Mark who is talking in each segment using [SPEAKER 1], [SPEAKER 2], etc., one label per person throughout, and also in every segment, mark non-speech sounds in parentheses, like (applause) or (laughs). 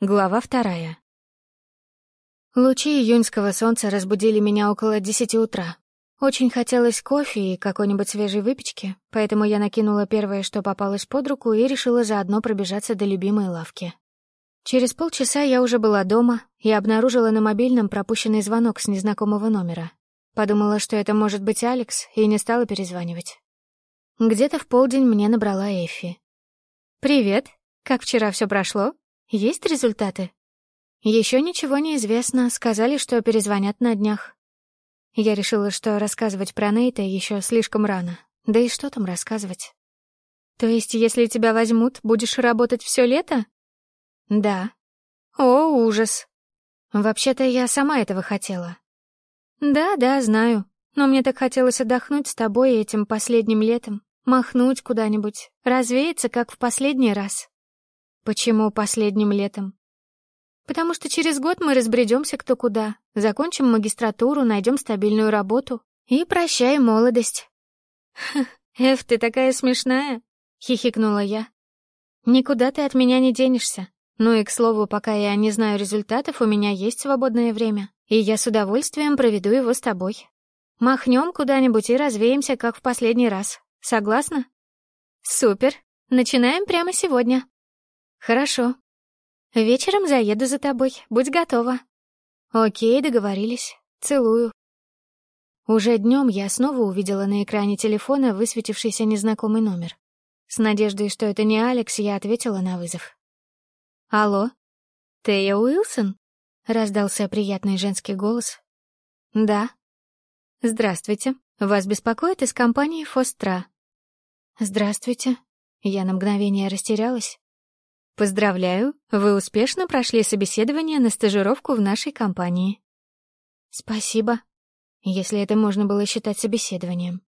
[SPEAKER 1] Глава вторая. Лучи июньского солнца разбудили меня около десяти утра. Очень хотелось кофе и какой-нибудь свежей выпечки, поэтому я накинула первое, что попалось под руку, и решила заодно пробежаться до любимой лавки. Через полчаса я уже была дома и обнаружила на мобильном пропущенный звонок с незнакомого номера. Подумала, что это может быть Алекс, и не стала перезванивать. Где-то в полдень мне набрала Эфи. «Привет. Как вчера все прошло?» Есть результаты? Еще ничего не известно, сказали, что перезвонят на днях. Я решила, что рассказывать про Нейта еще слишком рано. Да и что там рассказывать? То есть, если тебя возьмут, будешь работать все лето? Да. О, ужас. Вообще-то я сама этого хотела. Да, да, знаю. Но мне так хотелось отдохнуть с тобой этим последним летом, махнуть куда-нибудь, развеяться, как в последний раз. Почему последним летом? Потому что через год мы разбредемся кто куда, закончим магистратуру, найдем стабильную работу и прощаем молодость. (laughs) «Эф, ты такая смешная!» — хихикнула я. «Никуда ты от меня не денешься. Ну и, к слову, пока я не знаю результатов, у меня есть свободное время, и я с удовольствием проведу его с тобой. Махнем куда-нибудь и развеемся, как в последний раз. Согласна?» «Супер! Начинаем прямо сегодня!» «Хорошо. Вечером заеду за тобой, будь готова». «Окей, договорились. Целую». Уже днем я снова увидела на экране телефона высветившийся незнакомый номер. С надеждой, что это не Алекс, я ответила на вызов. «Алло? Тея Уилсон?» — раздался приятный женский голос. «Да». «Здравствуйте. Вас беспокоит из компании «Фостра». «Здравствуйте». Я на мгновение растерялась. Поздравляю, вы успешно прошли собеседование на стажировку в нашей компании. Спасибо, если это можно было считать собеседованием.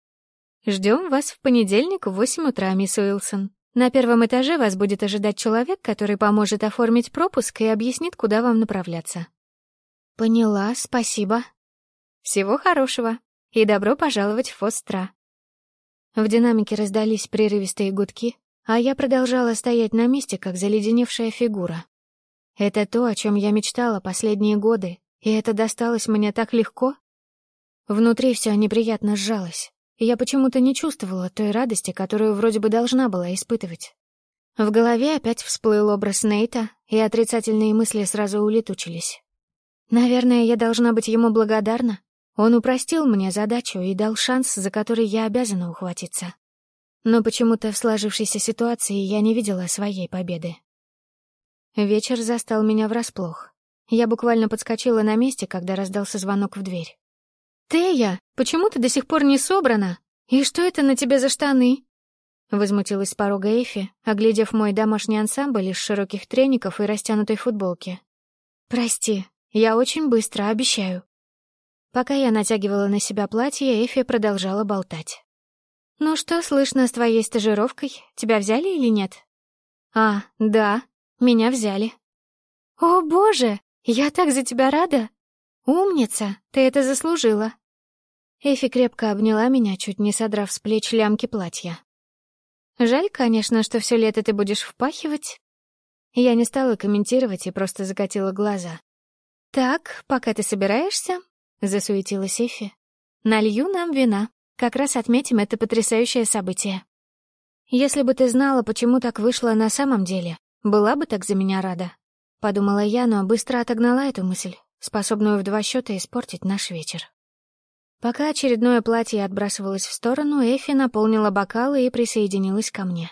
[SPEAKER 1] Ждем вас в понедельник в 8 утра, мисс Уилсон. На первом этаже вас будет ожидать человек, который поможет оформить пропуск и объяснит, куда вам направляться. Поняла, спасибо. Всего хорошего и добро пожаловать в Фостра. В динамике раздались прерывистые гудки, а я продолжала стоять на месте, как заледеневшая фигура. Это то, о чем я мечтала последние годы, и это досталось мне так легко. Внутри все неприятно сжалось, и я почему-то не чувствовала той радости, которую вроде бы должна была испытывать. В голове опять всплыл образ Нейта, и отрицательные мысли сразу улетучились. Наверное, я должна быть ему благодарна. Он упростил мне задачу и дал шанс, за который я обязана ухватиться. Но почему-то в сложившейся ситуации я не видела своей победы. Вечер застал меня врасплох. Я буквально подскочила на месте, когда раздался звонок в дверь. «Тея, почему ты до сих пор не собрана? И что это на тебе за штаны?» Возмутилась с порога Эфи, оглядев мой домашний ансамбль из широких треников и растянутой футболки. «Прости, я очень быстро, обещаю». Пока я натягивала на себя платье, Эфи продолжала болтать. «Ну что слышно с твоей стажировкой? Тебя взяли или нет?» «А, да, меня взяли». «О, боже, я так за тебя рада! Умница, ты это заслужила!» Эфи крепко обняла меня, чуть не содрав с плеч лямки платья. «Жаль, конечно, что все лето ты будешь впахивать». Я не стала комментировать и просто закатила глаза. «Так, пока ты собираешься?» — засуетилась Эфи. «Налью нам вина». Как раз отметим это потрясающее событие. Если бы ты знала, почему так вышло на самом деле, была бы так за меня рада. Подумала я, но быстро отогнала эту мысль, способную в два счета испортить наш вечер. Пока очередное платье отбрасывалось в сторону, Эфи наполнила бокалы и присоединилась ко мне.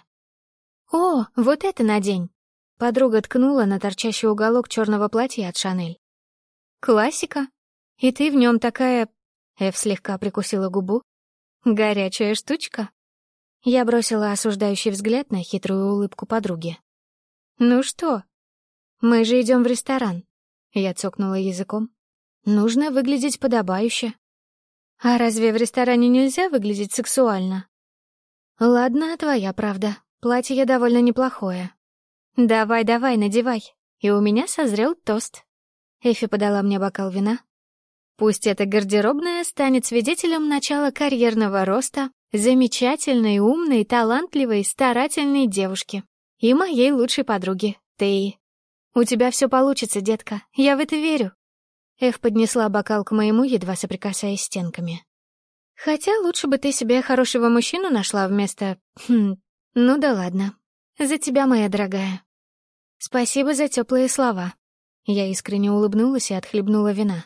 [SPEAKER 1] «О, вот это надень!» Подруга ткнула на торчащий уголок черного платья от Шанель. «Классика. И ты в нем такая...» Эф слегка прикусила губу, Горячая штучка. Я бросила осуждающий взгляд на хитрую улыбку подруги. «Ну что? Мы же идем в ресторан». Я цокнула языком. «Нужно выглядеть подобающе». «А разве в ресторане нельзя выглядеть сексуально?» «Ладно, твоя правда. Платье довольно неплохое». «Давай, давай, надевай. И у меня созрел тост». Эфи подала мне бокал вина, Пусть эта гардеробная станет свидетелем начала карьерного роста замечательной, умной, талантливой, старательной девушки и моей лучшей подруги, Теи. У тебя все получится, детка, я в это верю. Эв поднесла бокал к моему, едва соприкасаясь стенками. Хотя лучше бы ты себе хорошего мужчину нашла вместо... Хм, ну да ладно. За тебя, моя дорогая. Спасибо за теплые слова. Я искренне улыбнулась и отхлебнула вина.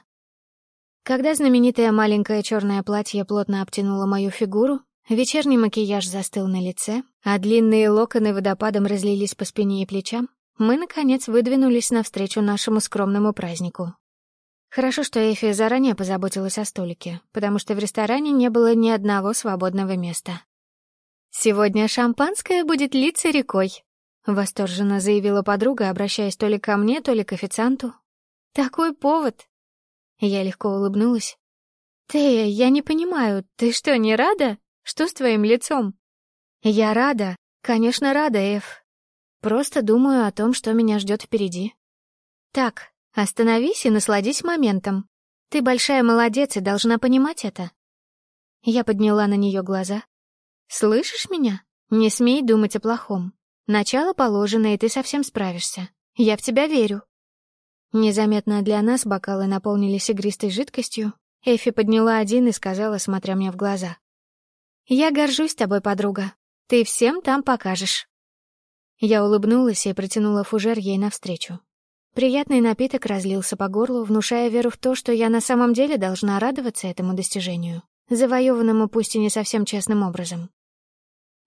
[SPEAKER 1] Когда знаменитое маленькое черное платье плотно обтянуло мою фигуру, вечерний макияж застыл на лице, а длинные локоны водопадом разлились по спине и плечам, мы, наконец, выдвинулись навстречу нашему скромному празднику. Хорошо, что Эфи заранее позаботилась о столике, потому что в ресторане не было ни одного свободного места. «Сегодня шампанское будет литься рекой», — восторженно заявила подруга, обращаясь то ли ко мне, то ли к официанту. «Такой повод!» Я легко улыбнулась. «Тея, я не понимаю, ты что, не рада? Что с твоим лицом?» «Я рада, конечно, рада, Эф. Просто думаю о том, что меня ждет впереди. Так, остановись и насладись моментом. Ты большая молодец и должна понимать это». Я подняла на нее глаза. «Слышишь меня? Не смей думать о плохом. Начало положено, и ты совсем справишься. Я в тебя верю». Незаметно для нас бокалы наполнились игристой жидкостью. Эфи подняла один и сказала, смотря мне в глаза. «Я горжусь тобой, подруга. Ты всем там покажешь». Я улыбнулась и протянула фужер ей навстречу. Приятный напиток разлился по горлу, внушая веру в то, что я на самом деле должна радоваться этому достижению, завоеванному пусть и не совсем честным образом.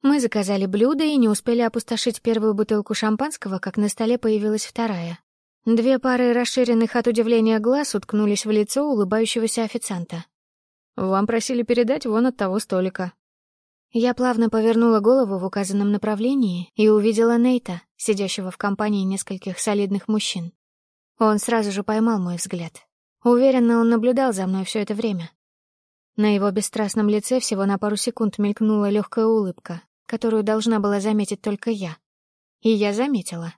[SPEAKER 1] Мы заказали блюдо и не успели опустошить первую бутылку шампанского, как на столе появилась вторая, Две пары расширенных от удивления глаз уткнулись в лицо улыбающегося официанта. «Вам просили передать вон от того столика». Я плавно повернула голову в указанном направлении и увидела Нейта, сидящего в компании нескольких солидных мужчин. Он сразу же поймал мой взгляд. Уверенно, он наблюдал за мной все это время. На его бесстрастном лице всего на пару секунд мелькнула легкая улыбка, которую должна была заметить только я. И я заметила.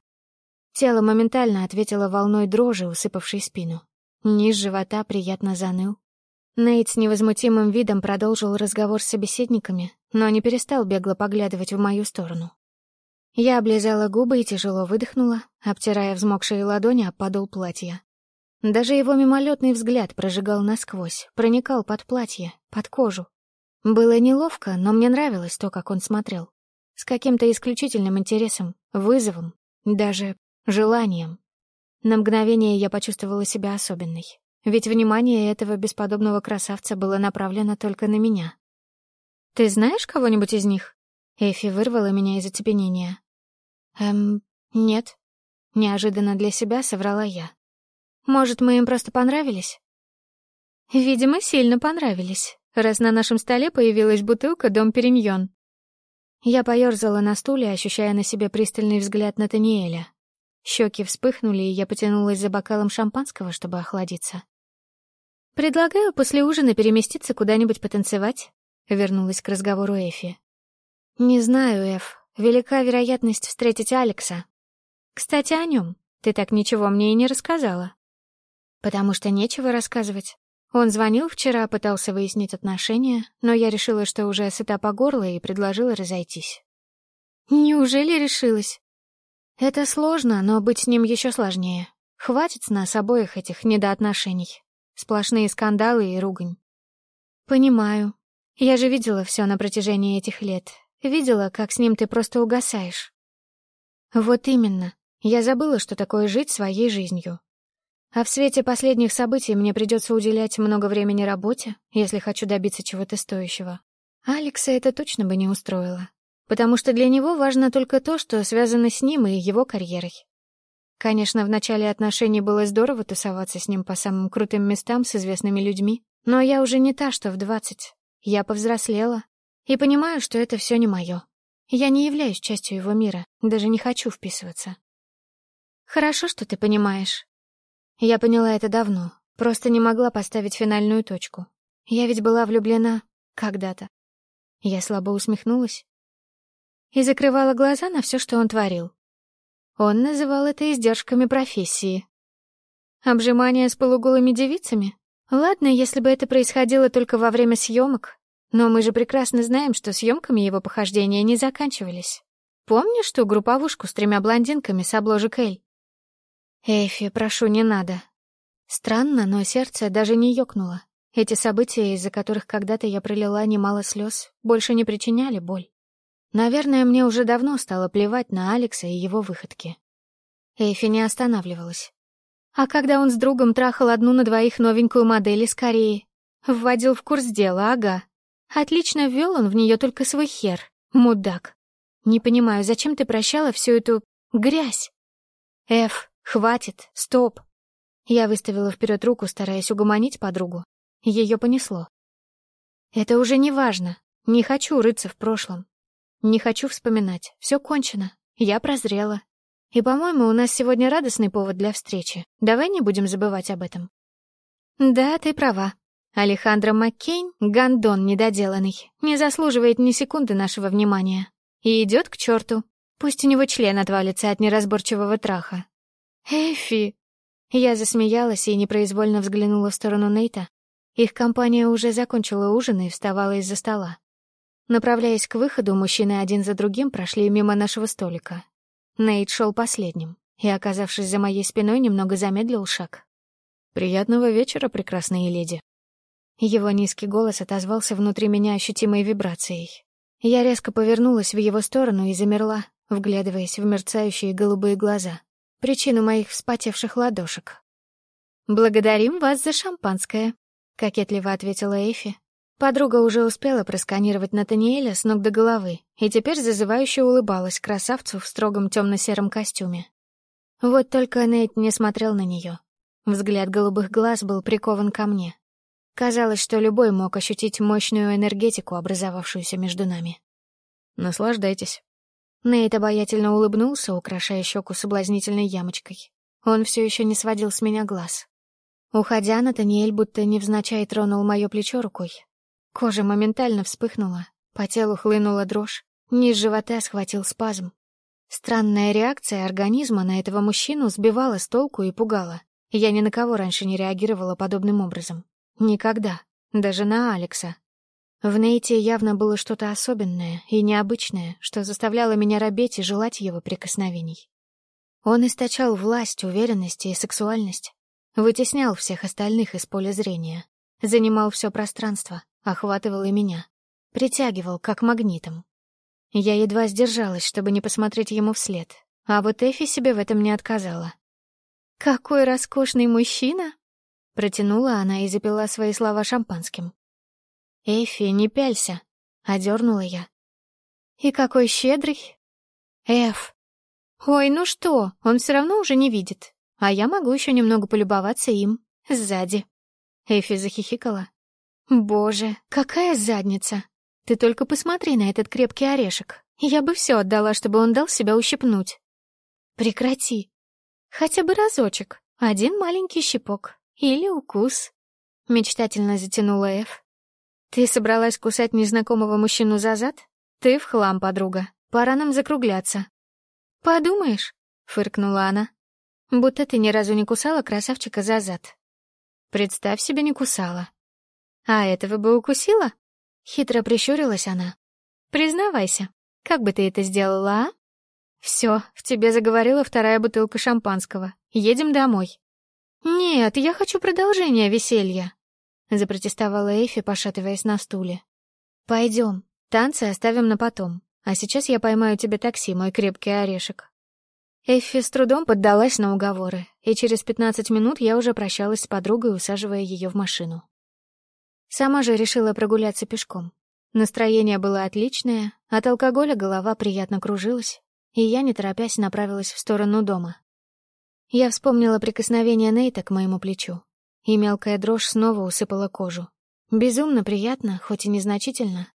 [SPEAKER 1] Тело моментально ответило волной дрожи, усыпавшей спину. Низ живота приятно заныл. Нейт с невозмутимым видом продолжил разговор с собеседниками, но не перестал бегло поглядывать в мою сторону. Я облизала губы и тяжело выдохнула, обтирая взмокшие ладони об подол платья. Даже его мимолетный взгляд прожигал насквозь, проникал под платье, под кожу. Было неловко, но мне нравилось то, как он смотрел. С каким-то исключительным интересом, вызовом, даже желанием. На мгновение я почувствовала себя особенной, ведь внимание этого бесподобного красавца было направлено только на меня. «Ты знаешь кого-нибудь из них?» Эфи вырвала меня из оцепенения. «Эм, нет». Неожиданно для себя соврала я. «Может, мы им просто понравились?» «Видимо, сильно понравились, раз на нашем столе появилась бутылка «Дом Периньон». Я поёрзала на стуле, ощущая на себе пристальный взгляд Натаниэля. Щеки вспыхнули, и я потянулась за бокалом шампанского, чтобы охладиться. «Предлагаю после ужина переместиться куда-нибудь потанцевать», — вернулась к разговору Эфи. «Не знаю, Эф. Велика вероятность встретить Алекса. Кстати, о нем. Ты так ничего мне и не рассказала». «Потому что нечего рассказывать. Он звонил вчера, пытался выяснить отношения, но я решила, что уже сыта по горло и предложила разойтись». «Неужели решилась?» Это сложно, но быть с ним еще сложнее. Хватит с нас обоих этих недоотношений. Сплошные скандалы и ругань. Понимаю. Я же видела все на протяжении этих лет. Видела, как с ним ты просто угасаешь. Вот именно. Я забыла, что такое жить своей жизнью. А в свете последних событий мне придется уделять много времени работе, если хочу добиться чего-то стоящего. Алекса это точно бы не устроило потому что для него важно только то, что связано с ним и его карьерой. Конечно, в начале отношений было здорово тусоваться с ним по самым крутым местам с известными людьми, но я уже не та, что в двадцать. Я повзрослела и понимаю, что это все не мое. Я не являюсь частью его мира, даже не хочу вписываться. Хорошо, что ты понимаешь. Я поняла это давно, просто не могла поставить финальную точку. Я ведь была влюблена когда-то. Я слабо усмехнулась и закрывала глаза на все, что он творил. Он называл это издержками профессии. Обжимание с полуголыми девицами? Ладно, если бы это происходило только во время съемок, но мы же прекрасно знаем, что съемками его похождения не заканчивались. Помнишь ту групповушку с тремя блондинками с обложек Эль? Эфи, прошу, не надо. Странно, но сердце даже не ёкнуло. Эти события, из-за которых когда-то я пролила немало слез, больше не причиняли боль. Наверное, мне уже давно стало плевать на Алекса и его выходки. Эйфи не останавливалась. А когда он с другом трахал одну на двоих новенькую модель из Кореи, вводил в курс дела, ага. Отлично ввел он в нее только свой хер, мудак. Не понимаю, зачем ты прощала всю эту грязь? Эф, хватит, стоп. Я выставила вперед руку, стараясь угомонить подругу. Ее понесло. Это уже не важно. Не хочу рыться в прошлом. Не хочу вспоминать. Все кончено. Я прозрела. И, по-моему, у нас сегодня радостный повод для встречи. Давай не будем забывать об этом. Да, ты права. Алехандро Маккейн, гандон недоделанный, не заслуживает ни секунды нашего внимания. И идет к черту. Пусть у него член отвалится от неразборчивого траха. Эфи! Я засмеялась и непроизвольно взглянула в сторону Нейта. Их компания уже закончила ужин и вставала из-за стола. Направляясь к выходу, мужчины один за другим прошли мимо нашего столика. Нейт шел последним и, оказавшись за моей спиной, немного замедлил шаг. «Приятного вечера, прекрасные леди», его низкий голос отозвался внутри меня ощутимой вибрацией. Я резко повернулась в его сторону и замерла, вглядываясь в мерцающие голубые глаза, причину моих вспотевших ладошек. «Благодарим вас за шампанское», — кокетливо ответила Эйфи. Подруга уже успела просканировать Натаниэля с ног до головы и теперь зазывающе улыбалась красавцу в строгом темно-сером костюме. Вот только Нейт не смотрел на нее. Взгляд голубых глаз был прикован ко мне, Казалось, что любой мог ощутить мощную энергетику, образовавшуюся между нами. «Наслаждайтесь». Нейт обаятельно улыбнулся, украшая щеку соблазнительной ямочкой. Он все еще не сводил с меня глаз. Уходя, Натаниэль будто невзначай тронул мое плечо рукой. Кожа моментально вспыхнула, по телу хлынула дрожь, низ живота схватил спазм. Странная реакция организма на этого мужчину сбивала с толку и пугала. Я ни на кого раньше не реагировала подобным образом. Никогда. Даже на Алекса. В Нейте явно было что-то особенное и необычное, что заставляло меня робеть и желать его прикосновений. Он источал власть, уверенность и сексуальность. Вытеснял всех остальных из поля зрения. Занимал все пространство, охватывал и меня. Притягивал, как магнитом. Я едва сдержалась, чтобы не посмотреть ему вслед. А вот Эфи себе в этом не отказала. «Какой роскошный мужчина!» Протянула она и запила свои слова шампанским. «Эфи, не пялься!» — одернула я. «И какой щедрый!» «Эф!» «Ой, ну что, он все равно уже не видит, а я могу еще немного полюбоваться им, сзади». Эфи захихикала. «Боже, какая задница! Ты только посмотри на этот крепкий орешек. Я бы все отдала, чтобы он дал себя ущипнуть». «Прекрати. Хотя бы разочек, один маленький щипок, или укус. Мечтательно затянула Эф. Ты собралась кусать незнакомого мужчину за зад? Ты в хлам, подруга. Пора нам закругляться. Подумаешь, фыркнула она. Будто ты ни разу не кусала красавчика за зад. Представь себе, не кусала. А этого бы укусила? Хитро прищурилась она. Признавайся, как бы ты это сделала, а? Все, в тебе заговорила вторая бутылка шампанского. Едем домой. «Нет, я хочу продолжения веселья», — запротестовала Эйфи, пошатываясь на стуле. «Пойдем, танцы оставим на потом, а сейчас я поймаю тебе такси, мой крепкий орешек». Эффи с трудом поддалась на уговоры, и через пятнадцать минут я уже прощалась с подругой, усаживая ее в машину. Сама же решила прогуляться пешком. Настроение было отличное, от алкоголя голова приятно кружилась, и я, не торопясь, направилась в сторону дома. Я вспомнила прикосновение Нейта к моему плечу, и мелкая дрожь снова усыпала кожу. Безумно приятно, хоть и незначительно.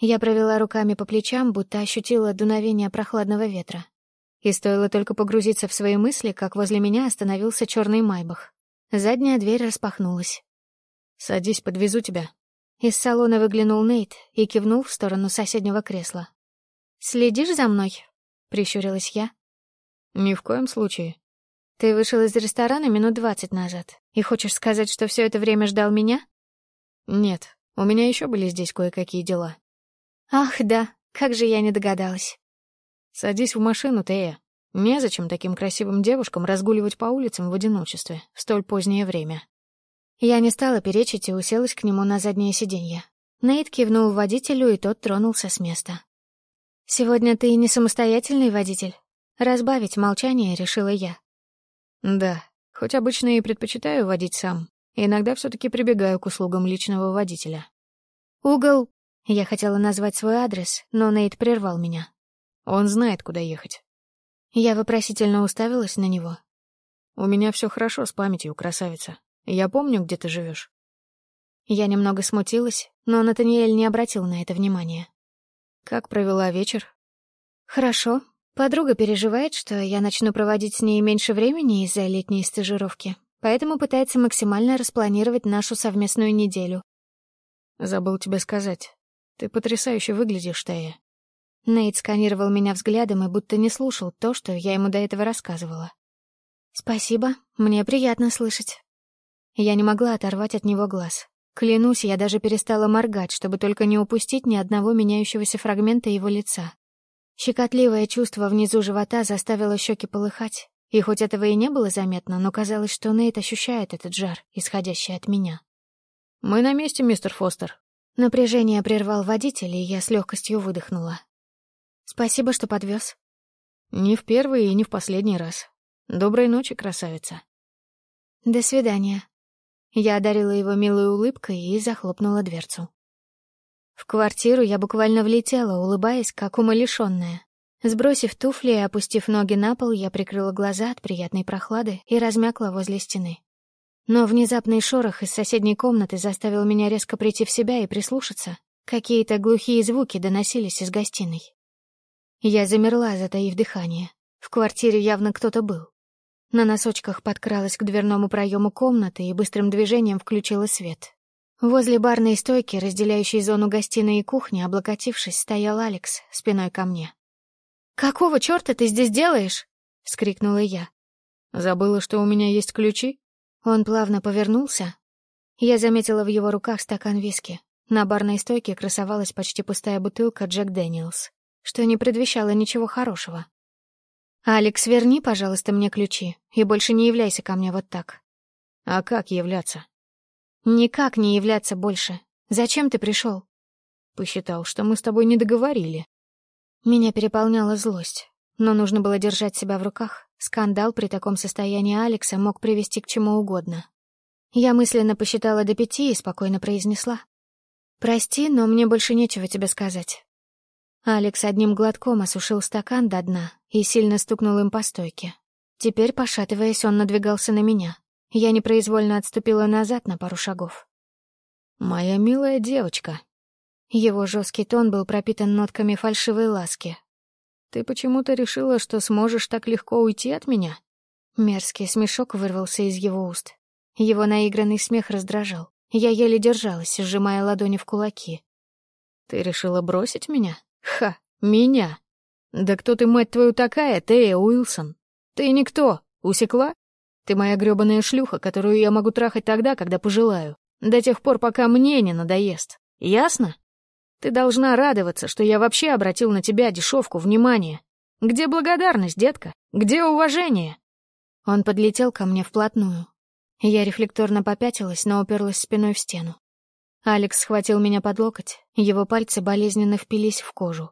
[SPEAKER 1] Я провела руками по плечам, будто ощутила дуновение прохладного ветра. И стоило только погрузиться в свои мысли, как возле меня остановился черный майбах. Задняя дверь распахнулась. «Садись, подвезу тебя». Из салона выглянул Нейт и кивнул в сторону соседнего кресла. «Следишь за мной?» — прищурилась я. «Ни в коем случае», ты вышел из ресторана минут двадцать назад и хочешь сказать, что все это время ждал меня? Нет, у меня еще были здесь кое-какие дела. Ах, да, как же я не догадалась. Садись в машину, Тея.
[SPEAKER 2] Незачем таким красивым девушкам разгуливать по улицам в одиночестве в столь позднее время.
[SPEAKER 1] Я не стала перечить и уселась к нему на заднее сиденье. Нейт кивнул водителю, и тот тронулся с места. «Сегодня ты не самостоятельный водитель?» Разбавить молчание решила я.
[SPEAKER 2] «Да, хоть обычно и предпочитаю водить сам, иногда все таки прибегаю к услугам личного водителя».
[SPEAKER 1] «Угол...» Я хотела назвать свой адрес, но Нейт прервал меня.
[SPEAKER 2] «Он знает, куда ехать».
[SPEAKER 1] Я вопросительно уставилась на него.
[SPEAKER 2] «У меня все хорошо с памятью, красавица. Я помню, где ты живешь.
[SPEAKER 1] Я немного смутилась, но Натаниэль не обратил на это внимания.
[SPEAKER 2] «Как провела вечер?»
[SPEAKER 1] «Хорошо. Подруга переживает, что я начну проводить с ней меньше времени из-за летней стажировки, поэтому пытается максимально распланировать нашу совместную неделю».
[SPEAKER 2] «Забыл тебе сказать. Ты потрясающе выглядишь, Тая».
[SPEAKER 1] Нейт сканировал меня взглядом и будто не слушал то, что я ему до этого рассказывала. «Спасибо, мне приятно слышать». Я не могла оторвать от него глаз. Клянусь, я даже перестала моргать, чтобы только не упустить ни одного меняющегося фрагмента его лица. Щекотливое чувство внизу живота заставило щеки полыхать, и хоть этого и не было заметно, но казалось, что Нейт ощущает этот жар, исходящий от меня.
[SPEAKER 2] «Мы на месте, мистер Фостер».
[SPEAKER 1] Напряжение прервал водитель, и я с легкостью выдохнула. «Спасибо, что подвез.
[SPEAKER 2] «Не в первый и не в последний раз. Доброй ночи, красавица».
[SPEAKER 1] «До свидания», я одарила его милой улыбкой и захлопнула дверцу. В квартиру я буквально влетела, улыбаясь, как умалишённая. Сбросив туфли и опустив ноги на пол, я прикрыла глаза от приятной прохлады и размякла возле стены. Но внезапный шорох из соседней комнаты заставил меня резко прийти в себя и прислушаться. Какие-то глухие звуки доносились из гостиной. Я замерла, затаив дыхание. В квартире явно кто-то был. На носочках подкралась к дверному проему комнаты и быстрым движением включила свет. Возле барной стойки, разделяющей зону гостиной и кухни, облокотившись, стоял Алекс спиной ко мне. «Какого чёрта ты здесь делаешь?» — вскрикнула я.
[SPEAKER 2] «Забыла, что у меня есть ключи?»
[SPEAKER 1] Он плавно повернулся. Я заметила в его руках стакан виски. На барной стойке красовалась почти пустая бутылка Джек Дэниелс, что не предвещало ничего хорошего. «Алекс, верни, пожалуйста, мне ключи, и больше не являйся ко мне вот так».
[SPEAKER 2] «А как являться?»
[SPEAKER 1] «Никак не являться больше. Зачем ты пришел?
[SPEAKER 2] «Посчитал, что мы с тобой не договорили».
[SPEAKER 1] Меня переполняла злость, но нужно было держать себя в руках. Скандал при таком состоянии Алекса мог привести к чему угодно. Я мысленно посчитала до пяти и спокойно произнесла. «Прости, но мне больше нечего тебе сказать. Алекс одним глотком осушил стакан до дна и сильно стукнул им по стойке. Теперь, пошатываясь, он надвигался на меня. Я непроизвольно отступила назад на пару шагов.
[SPEAKER 2] «Моя милая девочка».
[SPEAKER 1] Его жесткий тон был пропитан нотками фальшивой ласки.
[SPEAKER 2] «Ты почему-то решила, что сможешь так легко уйти от меня?»
[SPEAKER 1] Мерзкий смешок вырвался из его уст. Его наигранный смех раздражал. Я еле держалась, сжимая ладони в кулаки.
[SPEAKER 2] «Ты решила бросить меня?» Ха, меня. Да кто ты, мать твою, такая, Тея Уилсон? Ты никто, усекла? Ты моя грёбаная шлюха, которую я могу трахать тогда, когда пожелаю. До тех пор, пока мне не надоест. Ясно? Ты должна радоваться, что я вообще обратил на тебя дешевку внимания. Где благодарность, детка? Где уважение?
[SPEAKER 1] Он подлетел ко мне вплотную. Я рефлекторно попятилась, но уперлась спиной в стену. Алекс схватил меня под локоть, его пальцы болезненно впились в кожу.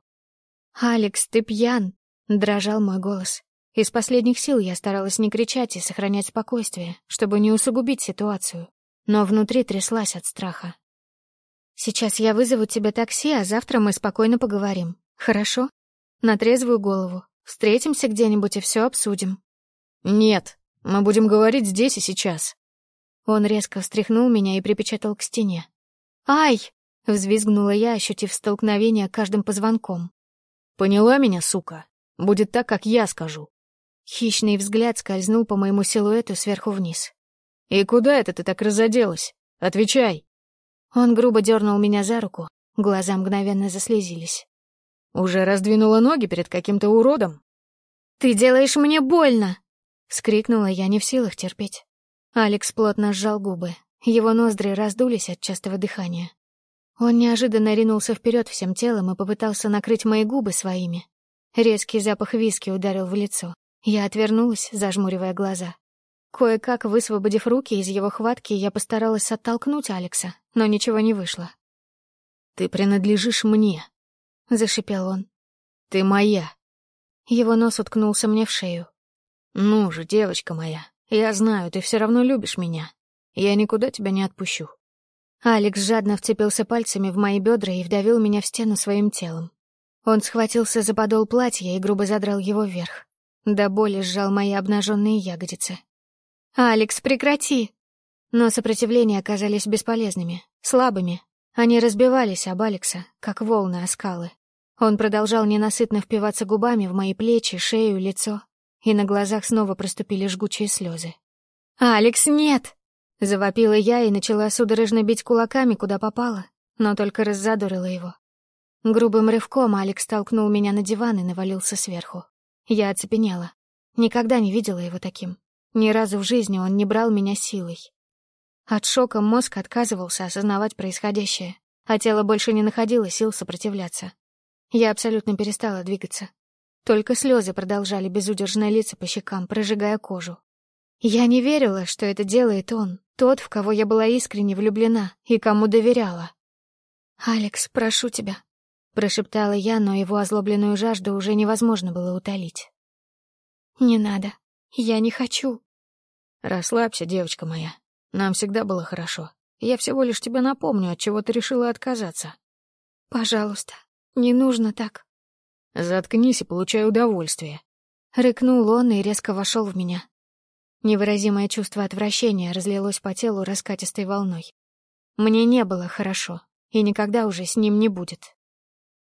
[SPEAKER 1] «Алекс, ты пьян!» — дрожал мой голос. Из последних сил я старалась не кричать и сохранять спокойствие, чтобы не усугубить ситуацию, но внутри тряслась от страха. «Сейчас я вызову тебе такси, а завтра мы спокойно поговорим. Хорошо? На трезвую голову. Встретимся где-нибудь и все обсудим».
[SPEAKER 2] «Нет, мы будем говорить здесь и сейчас».
[SPEAKER 1] Он резко встряхнул меня и припечатал к стене. «Ай!» — взвизгнула я, ощутив столкновение каждым позвонком.
[SPEAKER 2] «Поняла меня, сука? Будет так, как я скажу».
[SPEAKER 1] Хищный взгляд скользнул по моему силуэту сверху вниз.
[SPEAKER 2] «И куда это ты так разоделась? Отвечай!»
[SPEAKER 1] Он грубо дернул меня за руку, глаза мгновенно заслезились.
[SPEAKER 2] «Уже раздвинула ноги перед каким-то уродом?»
[SPEAKER 1] «Ты делаешь мне больно!» — вскрикнула я, не в силах терпеть. Алекс плотно сжал губы, его ноздри раздулись от частого дыхания. Он неожиданно ринулся вперед всем телом и попытался накрыть мои губы своими. Резкий запах виски ударил в лицо. Я отвернулась, зажмуривая глаза. Кое-как высвободив руки из его хватки, я постаралась оттолкнуть Алекса, но ничего не вышло.
[SPEAKER 2] «Ты принадлежишь мне», — зашипел он. «Ты моя».
[SPEAKER 1] Его нос уткнулся мне в шею.
[SPEAKER 2] «Ну же, девочка моя, я знаю, ты все равно любишь меня. Я никуда тебя не отпущу».
[SPEAKER 1] Алекс жадно вцепился пальцами в мои бедра и вдавил меня в стену своим телом. Он схватился за подол платья и грубо задрал его вверх. До боли сжал мои обнаженные ягодицы. «Алекс, прекрати!» Но сопротивления оказались бесполезными, слабыми. Они разбивались об Алекса, как волны о скалы. Он продолжал ненасытно впиваться губами в мои плечи, шею, лицо, и на глазах снова проступили жгучие слезы. «Алекс, нет!» — завопила я и начала судорожно бить кулаками, куда попало, но только раззадорила его. Грубым рывком Алекс толкнул меня на диван и навалился сверху. Я оцепенела. Никогда не видела его таким. Ни разу в жизни он не брал меня силой. От шока мозг отказывался осознавать происходящее, а тело больше не находило сил сопротивляться. Я абсолютно перестала двигаться. Только слезы продолжали безудержно литься по щекам, прожигая кожу. Я не верила, что это делает он, тот, в кого я была искренне влюблена и кому доверяла. «Алекс, прошу тебя, Прошептала я, но его озлобленную жажду уже невозможно было утолить. «Не надо. Я не хочу».
[SPEAKER 2] «Расслабься, девочка моя. Нам всегда было хорошо. Я всего лишь тебе напомню, от чего ты решила отказаться».
[SPEAKER 1] «Пожалуйста, не нужно так».
[SPEAKER 2] «Заткнись и получай удовольствие».
[SPEAKER 1] Рыкнул он и резко вошел в меня. Невыразимое чувство отвращения разлилось по телу раскатистой волной. Мне не было хорошо, и никогда уже с ним не будет.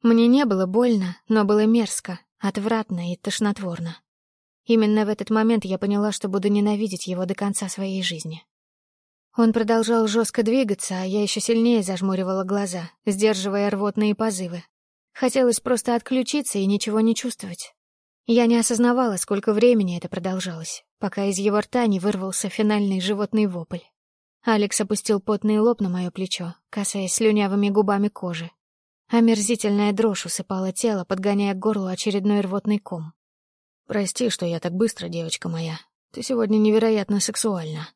[SPEAKER 1] Мне не было больно, но было мерзко, отвратно и тошнотворно. Именно в этот момент я поняла, что буду ненавидеть его до конца своей жизни. Он продолжал жестко двигаться, а я еще сильнее зажмуривала глаза, сдерживая рвотные позывы. Хотелось просто отключиться и ничего не чувствовать. Я не осознавала, сколько времени это продолжалось, пока из его рта не вырвался финальный животный вопль. Алекс опустил потный лоб на мое плечо, касаясь слюнявыми губами кожи, Омерзительная дрожь усыпала тело, подгоняя к горлу очередной рвотный ком.
[SPEAKER 2] «Прости, что я так быстро, девочка моя. Ты сегодня невероятно сексуальна».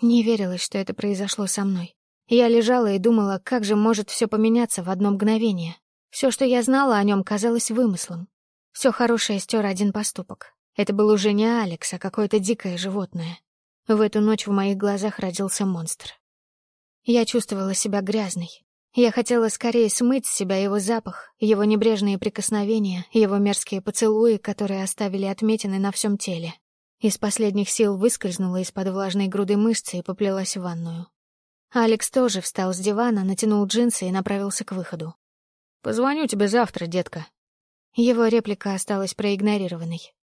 [SPEAKER 1] Не верилось, что это произошло со мной. Я лежала и думала, как же может все поменяться в одно мгновение. Все, что я знала о нем, казалось вымыслом. Все хорошее стер один поступок. Это был уже не Алекс, а какое-то дикое животное. В эту ночь в моих глазах родился монстр. Я чувствовала себя грязной, я хотела скорее смыть с себя его запах, его небрежные прикосновения, его мерзкие поцелуи, которые оставили отметины на всем теле. Из последних сил выскользнула из-под влажной груды мышцы и поплелась в ванную. Алекс тоже встал с дивана, натянул джинсы и направился к выходу.
[SPEAKER 2] «Позвоню тебе завтра, детка».
[SPEAKER 1] Его реплика осталась проигнорированной.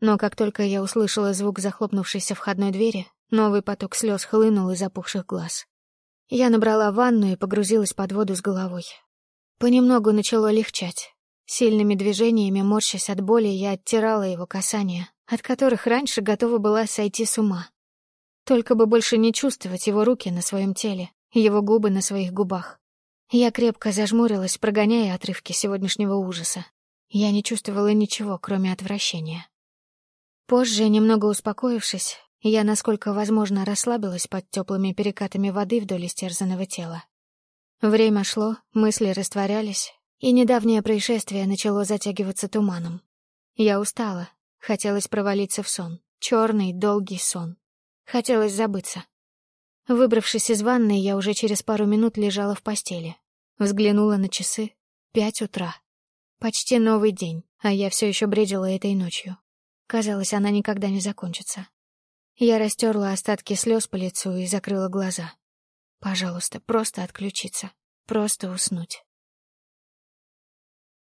[SPEAKER 1] Но как только я услышала звук захлопнувшейся входной двери, новый поток слез хлынул из опухших глаз. Я набрала ванну и погрузилась под воду с головой. Понемногу начало легчать. Сильными движениями, морщась от боли, я оттирала его касания, от которых раньше готова была сойти с ума. Только бы больше не чувствовать его руки на своем теле, его губы на своих губах. Я крепко зажмурилась, прогоняя отрывки сегодняшнего ужаса. Я не чувствовала ничего, кроме отвращения. Позже, немного успокоившись, я, насколько возможно, расслабилась под теплыми перекатами воды вдоль истерзанного тела. Время шло, мысли растворялись, и недавнее происшествие начало затягиваться туманом. Я устала, хотелось провалиться в сон, черный, долгий сон. Хотелось забыться. Выбравшись из ванной, я уже через пару минут лежала в постели. Взглянула на часы. Пять утра. Почти новый день, а я все еще бредила этой ночью. Казалось, она никогда не закончится. Я растерла остатки слез по лицу и закрыла глаза. Пожалуйста, просто отключиться. Просто уснуть.